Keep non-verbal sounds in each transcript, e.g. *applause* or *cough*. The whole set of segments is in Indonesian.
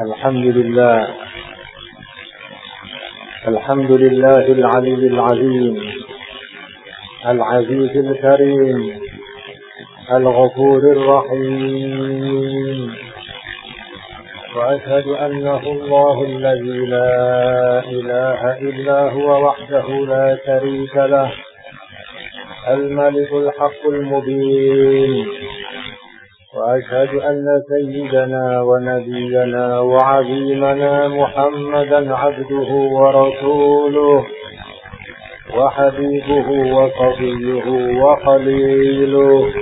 الحمد لله. الحمد لله العلي العظيم. العزيز الكريم. الغفور الرحيم. وأشهد أنه الله الذي لا إله إلا هو وحده لا شريك له. الملك الحق المبين. وأشهد أن سيدنا ونبينا وعظيمنا محمدا عبده ورسوله وحبيبه وصفيه وخليله.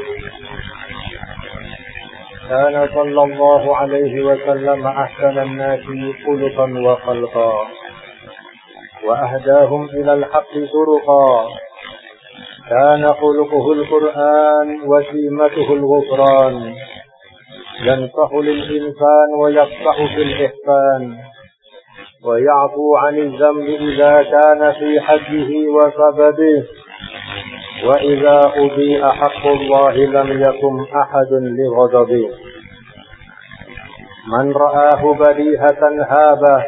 كان صلى الله عليه وسلم أحسن الناس خلقا وخلقا وأهداهم إلى الحق طرقا. كان خلقه القرآن وسيمته الغفران. ينصح للإنسان ويفتح في الإحسان ويعفو عن الذنب إذا كان في حده وسببه. وإذا أضيء حق الله لم يكن أحد لغضبه. من رآه بديهة هابه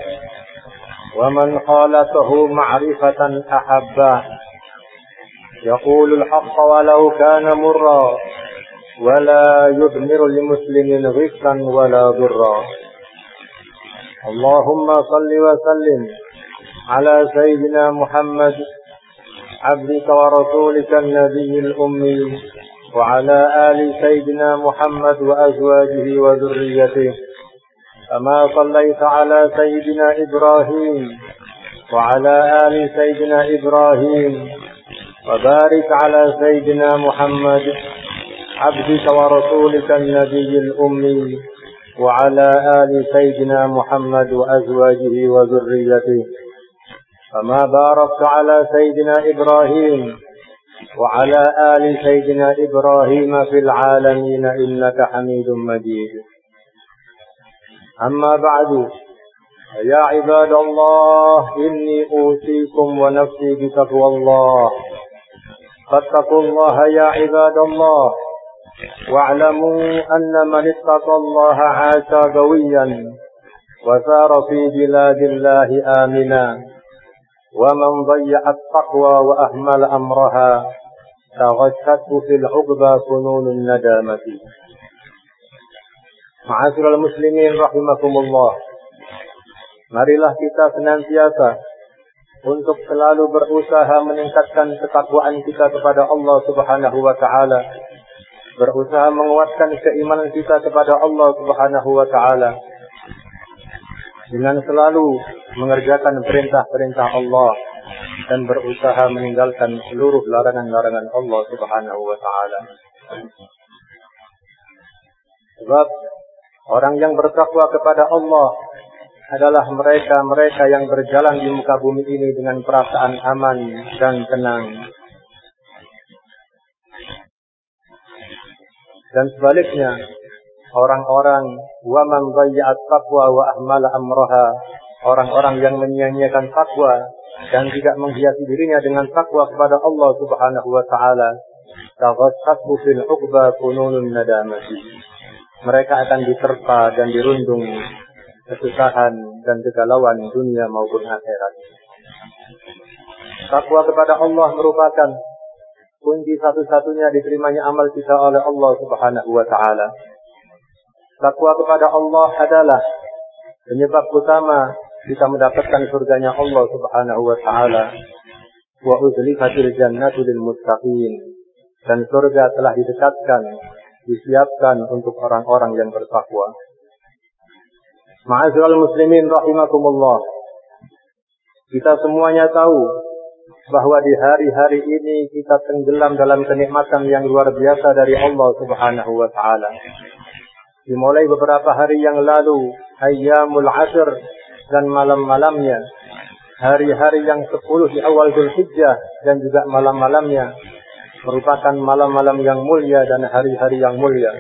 ومن خالفه معرفة أحبه. يقول الحق ولو كان مرا ولا يضمر لمسلم غفا ولا ضرا. اللهم صل وسلم على سيدنا محمد عبدك ورسولك النبي الأمي وعلى آل سيدنا محمد وأزواجه وذريته. كما صليت على سيدنا إبراهيم وعلى آل سيدنا إبراهيم وبارك على سيدنا محمد. عبدك ورسولك النبي الأمي وعلى آل سيدنا محمد وأزواجه وذريته. كما باركت على سيدنا إبراهيم وعلى آل سيدنا إبراهيم في العالمين إنك حميد مجيد. أما بعد يا عباد الله إني أوصيكم ونفسي بتقوى الله. فاتقوا الله يا عباد الله. واعلموا أن من اتقى الله عاش قويا وسار في بلاد الله آمنا ومن ضيع التقوى وأهمل أمرها تغشته في العقبى فنون الندامة معاشر المسلمين رحمكم الله Marilah kita senantiasa untuk selalu berusaha meningkatkan ketakwaan kita kepada Allah Subhanahu wa taala. Berusaha menguatkan keimanan kita kepada Allah Subhanahu wa taala. Dengan selalu mengerjakan perintah-perintah Allah dan berusaha meninggalkan seluruh larangan-larangan Allah Subhanahu wa taala. Sebab orang yang bertakwa kepada Allah adalah mereka-mereka yang berjalan di muka bumi ini dengan perasaan aman dan tenang. Dan sebaliknya, orang-orang waman bayya'at taqwa wa ahmala amraha, orang-orang yang menyia-nyiakan takwa dan tidak menghiasi dirinya dengan takwa kepada Allah Subhanahu wa taala, taghassatu fil uqba fununun nadamati. Mereka akan diterpa dan dirundung kesusahan dan kegalauan dunia maupun akhirat. Takwa kepada Allah merupakan kunci satu-satunya diterimanya amal kita oleh Allah Subhanahu wa taala. Takwa kepada Allah adalah penyebab utama kita mendapatkan surganya Allah Subhanahu wa taala. Wa uzlifatil jannatu lil muttaqin. Dan surga telah didekatkan, disiapkan untuk orang-orang yang bertakwa. Ma'asyiral muslimin rahimakumullah. Kita semuanya tahu bahwa di hari-hari ini kita tenggelam dalam kenikmatan yang luar biasa dari Allah Subhanahu wa taala. Dimulai beberapa hari yang lalu, ayyamul asr dan malam-malamnya, hari-hari yang sepuluh di awal Zulhijjah dan juga malam-malamnya merupakan malam-malam yang mulia dan hari-hari yang mulia.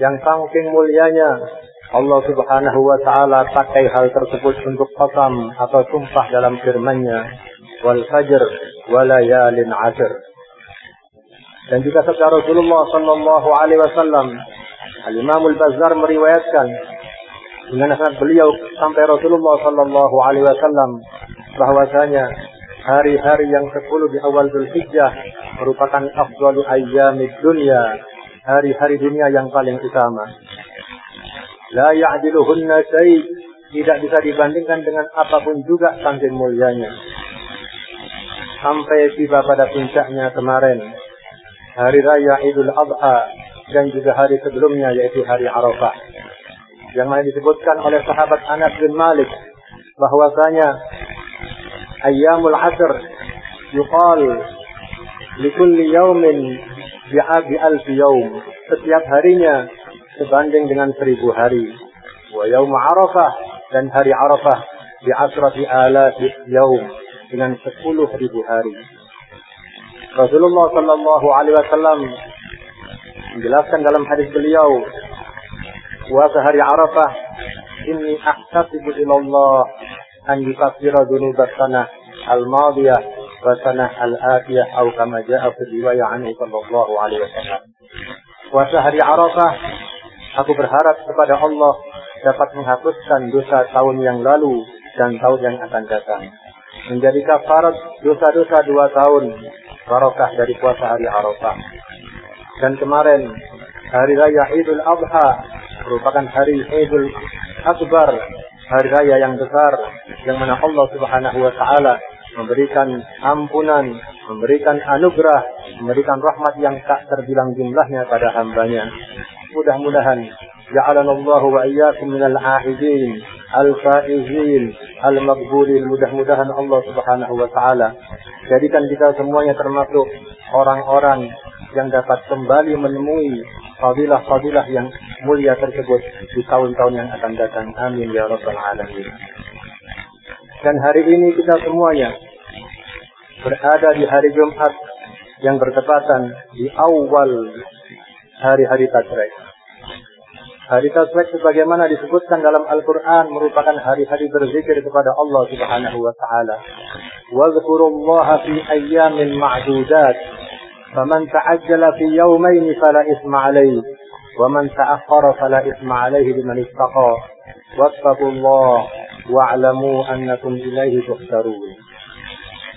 Yang saking mulianya Allah Subhanahu wa taala pakai hal tersebut untuk qasam atau sumpah dalam firman-Nya wal fajr wa layalin ashr. Dan juga sabda Rasulullah sallallahu alaihi wasallam Al-Imam Al-Bazzar meriwayatkan dengan sangat beliau sampai Rasulullah Sallallahu Alaihi Wasallam bahwasanya hari-hari yang sepuluh di awal Dzulhijjah merupakan afdalu ayyamid dunya, hari-hari dunia yang paling utama. La ya'diluhunna syai' tidak bisa dibandingkan dengan apa pun juga saking mulianya. Sampai tiba pada puncaknya kemarin, hari raya Idul Adha dan juga hari sebelumnya yaitu hari Arafah. Yang mana disebutkan oleh sahabat Anas bin Malik bahwasanya ayyamul asr yuqal likulli yaumin bi'abi alfi yaum. Setiap harinya sebanding dengan seribu hari. Wa yaum Arafah dan hari Arafah di asrati alafi yaum dengan sepuluh ribu hari. Rasulullah Sallallahu Alaihi Wasallam menjelaskan dalam hadis beliau puasa hari Arafah ini ahtasibu ilallah an yukaffira dunubat sanah al-madiyah wa al-atiyah atau kama ja'a fi riwayah anhu sallallahu alaihi wasallam. Puasa hari Arafah aku berharap kepada Allah dapat menghapuskan dosa tahun yang lalu dan tahun yang akan datang. Menjadi kafarat dosa-dosa dua tahun barokah dari puasa hari Arafah. Dan kemarin hari raya Idul Adha merupakan hari Idul Akbar, hari raya yang besar yang mana Allah Subhanahu wa taala memberikan ampunan, memberikan anugerah, memberikan rahmat yang tak terbilang jumlahnya pada hambanya. Mudah-mudahan Allah wa iyyakum minal ahidin al-faizin al-maqbulin mudah-mudahan Allah Subhanahu wa taala jadikan kita semuanya termasuk orang-orang yang dapat kembali menemui fadilah-fadilah yang mulia tersebut di tahun-tahun yang akan datang. Amin ya rabbal alamin. Dan hari ini kita semuanya berada di hari Jumat yang bertepatan di awal hari-hari Tasrek Hari Tasbih sebagaimana disebutkan dalam Al-Quran merupakan hari-hari berzikir kepada Allah Subhanahu wa taala. Wadhkurullaha fi ayyamin ma'dudat. Faman ta'ajjala fi yawmayn fala isma alayhi. ومن تأخر فلا إثم عليه لمن اتقى واتقوا الله واعلموا أنكم إليه تحشرون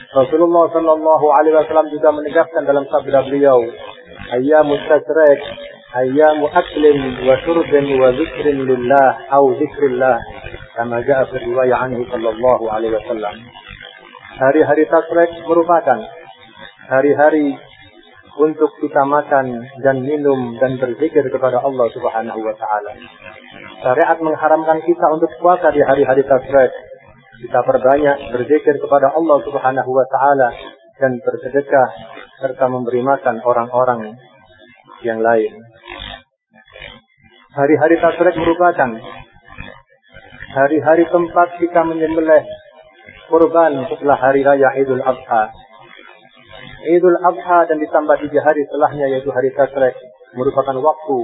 Rasulullah Shallallahu Alaihi Wasallam juga menegaskan dalam sabda beliau, ayyamus tasrek أيام أكل وشرب وذكر لله أو ذكر الله كما جاء في الرواية عنه صلى الله عليه وسلم hari-hari tasrek merupakan hari-hari untuk kita makan dan minum dan berzikir kepada Allah Subhanahu wa taala. Syariat mengharamkan kita untuk puasa di hari-hari tasrek. Kita perbanyak berzikir kepada Allah Subhanahu wa taala dan bersedekah serta memberi makan orang-orang yang lain. Hari-hari tasrek merupakan hari-hari tempat kita menyembelih kurban setelah hari raya Idul Adha. Idul Adha dan ditambah tiga hari setelahnya yaitu hari tasrek merupakan waktu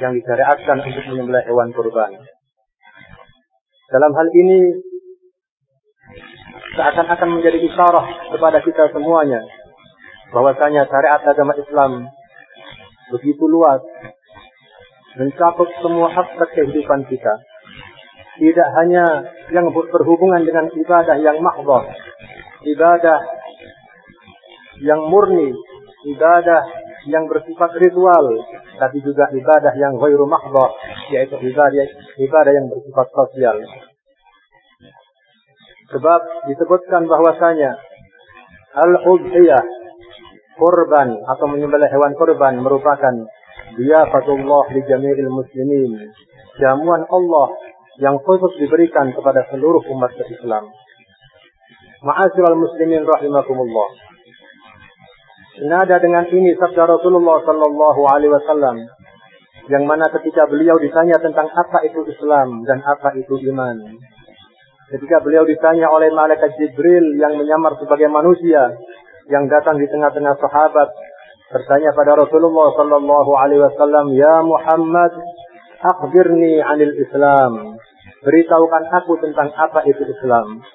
yang disyariatkan untuk menyembelih hewan kurban. Dalam hal ini seakan-akan menjadi isyarat kepada kita semuanya bahwasanya syariat agama Islam begitu luas, mencakup semua aspek kehidupan kita. Tidak hanya yang berhubungan dengan ibadah yang mahdoh, ibadah yang murni, ibadah yang bersifat ritual, tapi juga ibadah yang ghairu mahdoh, yaitu ibadah, ibadah yang bersifat sosial. Sebab disebutkan bahwasanya al-udhiyah korban atau menyembelih hewan korban merupakan diyafatullah li jami'il muslimin. Jamuan Allah yang khusus diberikan kepada seluruh umat Islam. Ma'asyiral muslimin rahimakumullah. Senada dengan ini sabda Rasulullah sallallahu alaihi wasallam yang mana ketika beliau ditanya tentang apa itu Islam dan apa itu iman. Ketika beliau ditanya oleh malaikat Jibril yang menyamar sebagai manusia, yang datang di tengah-tengah sahabat bertanya pada Rasulullah sallallahu alaihi wasallam, "Ya Muhammad, akhbirni 'anil Islam." Beritahukan aku tentang apa itu Islam.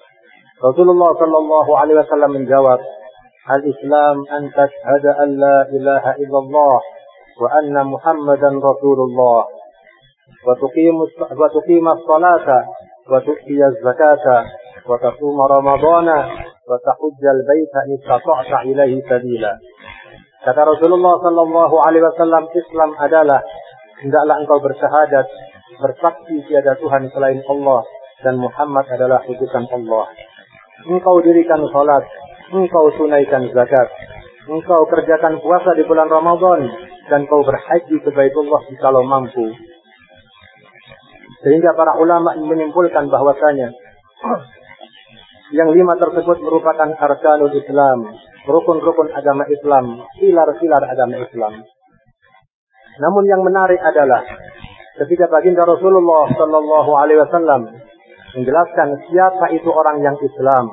Rasulullah sallallahu alaihi wasallam menjawab, "Al-Islam an tashhada an la ilaha illallah wa anna Muhammadan Rasulullah wa tuqimu wa tuqima as-salata wa tu'ti az-zakata wa tasuma Ramadana wa tahujja al-baita in istata'ta ilaihi sabila." Kata Rasulullah Sallallahu Alaihi Wasallam, Islam adalah hendaklah engkau bersyahadat, bersaksi tiada Tuhan selain Allah dan Muhammad adalah utusan Allah. Engkau dirikan salat, engkau tunaikan zakat, engkau kerjakan puasa di bulan Ramadan dan kau berhaji ke Baitullah kalau mampu. Sehingga para ulama menyimpulkan bahwasanya *clears throat* yang lima tersebut merupakan arkanul Islam, rukun-rukun agama Islam, pilar-pilar agama Islam. Namun yang menarik adalah ketika baginda Rasulullah Shallallahu Alaihi Wasallam menjelaskan siapa itu orang yang Islam,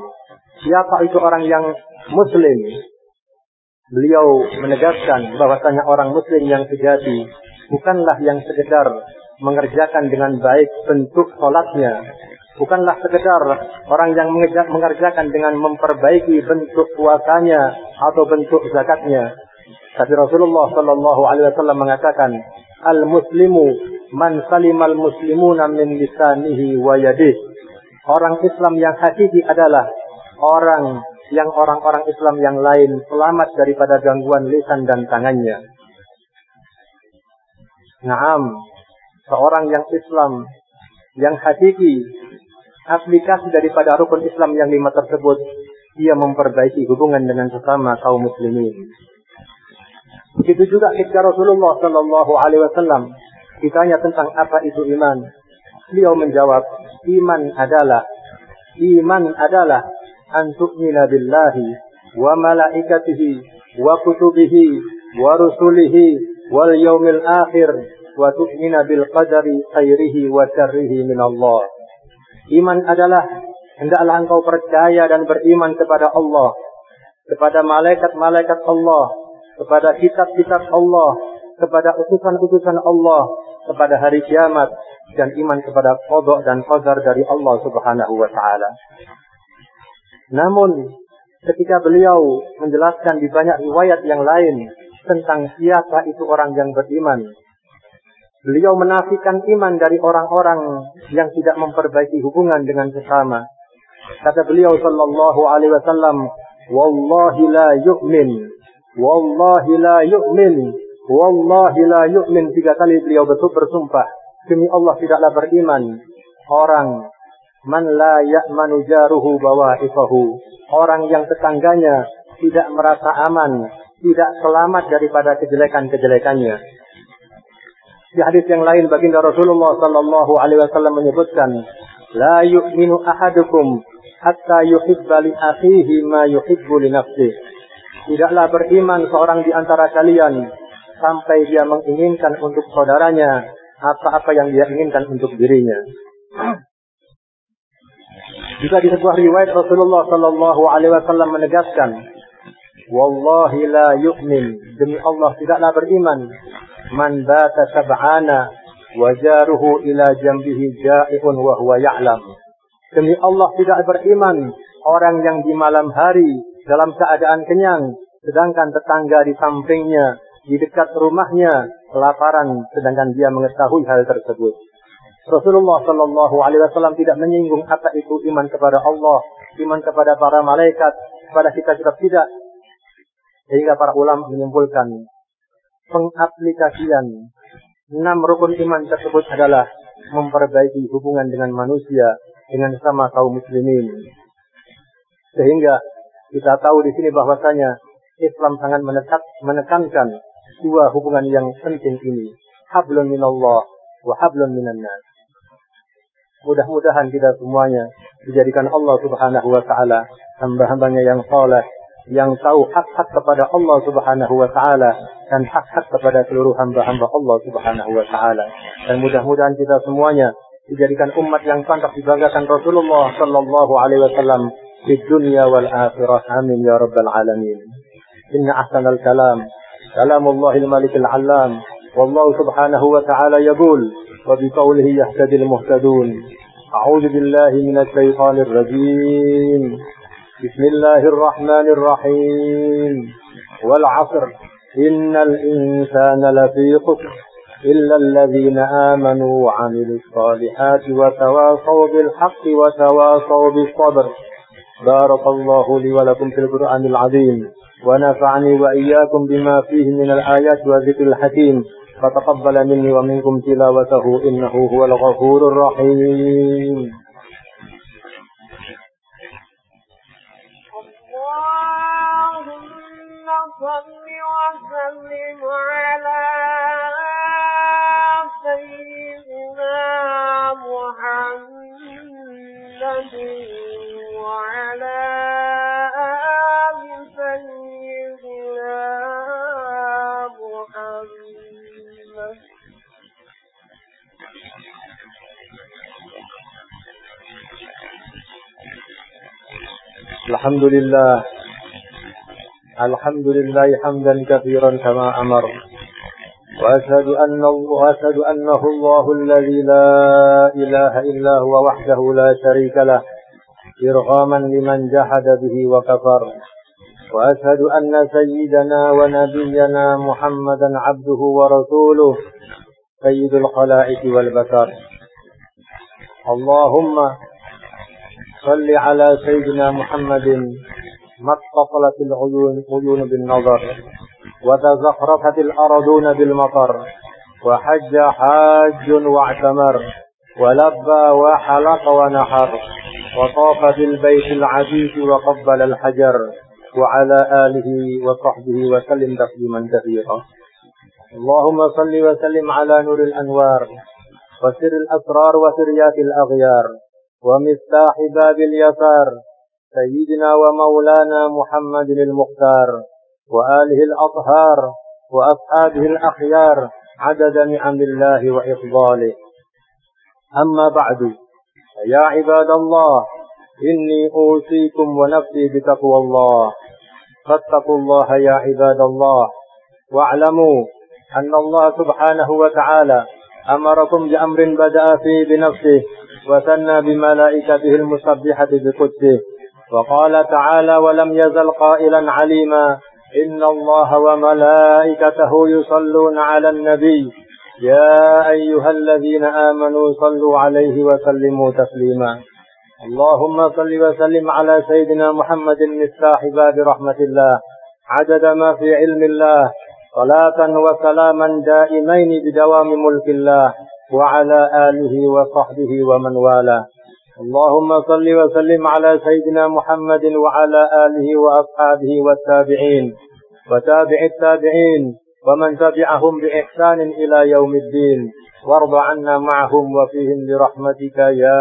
siapa itu orang yang Muslim. Beliau menegaskan bahwasanya orang Muslim yang sejati bukanlah yang sekedar mengerjakan dengan baik bentuk sholatnya. Bukanlah sekedar orang yang mengerjakan dengan memperbaiki bentuk puasanya atau bentuk zakatnya. Tapi Rasulullah Shallallahu Alaihi Wasallam mengatakan, al muslimu man salimal muslimuna min lisanihi wa yadih. Orang Islam yang hakiki adalah orang yang orang-orang Islam yang lain selamat daripada gangguan lisan dan tangannya. Naam, seorang yang Islam yang hakiki aplikasi daripada rukun Islam yang lima tersebut ia memperbaiki hubungan dengan sesama kaum muslimin. Begitu juga ketika Rasulullah Shallallahu Alaihi Wasallam ditanya tentang apa itu iman, beliau menjawab, iman adalah iman adalah antu'mina billahi wa malaikatihi wa kutubihi wa rusulihi wal yaumil akhir wa tu'mina bil qadari khairihi wa syarrihi min Allah. Iman adalah hendaklah engkau percaya dan beriman kepada Allah, kepada malaikat-malaikat Allah, kepada kitab-kitab Allah, kepada utusan-utusan Allah, kepada hari kiamat dan iman kepada kodok dan qadar dari Allah Subhanahu wa taala. Namun ketika beliau menjelaskan di banyak riwayat yang lain tentang siapa itu orang yang beriman, Beliau menafikan iman dari orang-orang yang tidak memperbaiki hubungan dengan sesama. Kata beliau sallallahu alaihi wasallam, "Wallahi la yu'min. Wallahi la yu'min. Wallahi la yu'min." Tiga kali beliau betul bersumpah, demi Allah tidaklah beriman orang man la ya'manu jaruhu bawa'ifahu. Orang yang tetangganya tidak merasa aman, tidak selamat daripada kejelekan-kejelekannya. Di hadis yang lain baginda Rasulullah sallallahu alaihi wasallam menyebutkan, "La yu'minu ahadukum hatta yuhibba li akhihi ma yuhibbu li nafsihi." Tidaklah beriman seorang di antara kalian sampai dia menginginkan untuk saudaranya apa-apa yang dia inginkan untuk dirinya. *clears throat* Juga di sebuah riwayat Rasulullah Sallallahu Alaihi Wasallam menegaskan, Wallahi la yu'min. Demi Allah tidaklah beriman man bata sab'ana wa jaruhu ila jambihi ja'iun wa huwa ya'lam. Demi Allah tidak beriman orang yang di malam hari dalam keadaan kenyang, sedangkan tetangga di sampingnya, di dekat rumahnya, kelaparan, sedangkan dia mengetahui hal tersebut. Rasulullah Shallallahu Alaihi Wasallam tidak menyinggung apa itu iman kepada Allah, iman kepada para malaikat, kepada kita kita tidak. Sehingga para ulama menyimpulkan pengaplikasian enam rukun iman tersebut adalah memperbaiki hubungan dengan manusia dengan sama kaum muslimin. Sehingga kita tahu di sini bahwasanya Islam sangat menekat, menekankan dua hubungan yang penting ini. Hablun minallah wa hablun minan nas. Mudah-mudahan kita semuanya dijadikan Allah Subhanahu wa taala hamba-hambanya yang saleh yang tahu hak-hak kepada Allah Subhanahu wa taala dan hak-hak kepada seluruh hamba-hamba Allah Subhanahu wa taala. Dan mudah-mudahan kita semuanya dijadikan umat yang pantas dibanggakan Rasulullah sallallahu alaihi wasallam di dunia wal akhirah. Amin ya rabbal alamin. Inna ahsanal kalam kalamul malikil alam. والله سبحانه وتعالى يقول وبقوله يهتدي المهتدون أعوذ بالله من الشيطان الرجيم بسم الله الرحمن الرحيم. والعصر. إن الإنسان لفي خسر. إلا الذين آمنوا وعملوا الصالحات وتواصوا بالحق وتواصوا بالصبر. بارك الله لي ولكم في القرآن العظيم. ونفعني وإياكم بما فيه من الآيات والذكر الحكيم. فتقبل مني ومنكم تلاوته. إنه هو الغفور الرحيم. اللهم صل وسلم على سيدنا محمد وعلى آل سيدنا محمد. الحمد لله الحمد لله حمدا كثيرا كما أمر. وأشهد أن وأشهد أنه الله الذي لا إله إلا هو وحده لا شريك له إرغاما لمن جحد به وكفر. وأشهد أن سيدنا ونبينا محمدا عبده ورسوله سيد الخلائق والبشر. اللهم صل على سيدنا محمد ما اتصلت العيون عيون بالنظر وتزخرفت الأرضون بالمطر وحج حاج واعتمر ولبى وحلق ونحر وطاف بالبيت العتيق وقبل الحجر وعلى آله وصحبه وسلم تسليما كثيرا. اللهم صل وسلم على نور الأنوار وسر الأسرار وسريات الأغيار ومفتاح باب اليسار سيدنا ومولانا محمد المختار وآله الأطهار وأصحابه الأخيار عدد نعم الله وإفضاله. أما بعد يا عباد الله إني أوصيكم ونفسي بتقوى الله. فاتقوا الله يا عباد الله واعلموا أن الله سبحانه وتعالى أمركم بأمر بدأ فيه بنفسه وثنى بملائكته المسبحة بقدسه. وقال تعالى ولم يزل قائلا عليما إن الله وملائكته يصلون على النبي. يا أيها الذين آمنوا صلوا عليه وسلموا تسليما. اللهم صل وسلم على سيدنا محمد مفتاح باب رحمة الله. عدد ما في علم الله. صلاة وسلاما دائمين بدوام ملك الله. وعلى آله وصحبه ومن والاه. اللهم صل وسلم على سيدنا محمد وعلى آله وأصحابه والتابعين وتابع التابعين ومن تبعهم بإحسان إلى يوم الدين وارض عنا معهم وفيهم برحمتك يا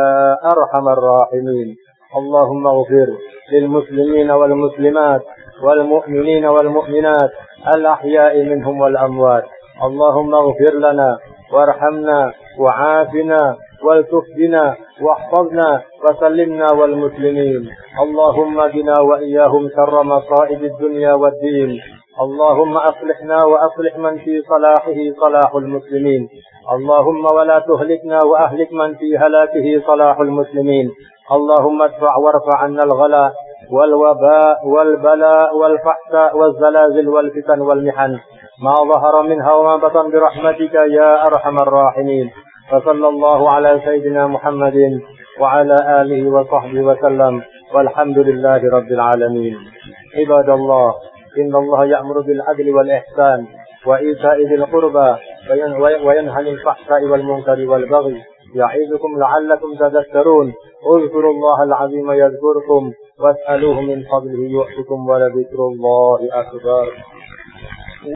أرحم الراحمين. اللهم اغفر للمسلمين والمسلمات والمؤمنين والمؤمنات الأحياء منهم والأموات. اللهم اغفر لنا وارحمنا وعافنا والتف بنا واحفظنا وسلمنا والمسلمين. اللهم بنا وإياهم شر مصائب الدنيا والدين. اللهم أصلحنا وأصلح من في صلاحه صلاح المسلمين. اللهم ولا تهلكنا وأهلك من في هلاكه صلاح المسلمين. اللهم ادفع وارفع عنا الغلاء والوباء والبلاء والفحشاء والزلازل والفتن والمحن. ما ظهر منها وما بطن برحمتك يا أرحم الراحمين. وصلى الله على سيدنا محمد وعلى آله وصحبه وسلم والحمد لله رب العالمين. عباد الله إن الله يأمر بالعدل والإحسان وإيتاء ذي القربى وينهى عن الفحشاء والمنكر والبغي. يعظكم لعلكم تذكرون. اذكروا الله العظيم يذكركم واسألوه من فضله يؤتكم ولذكر الله أكبر.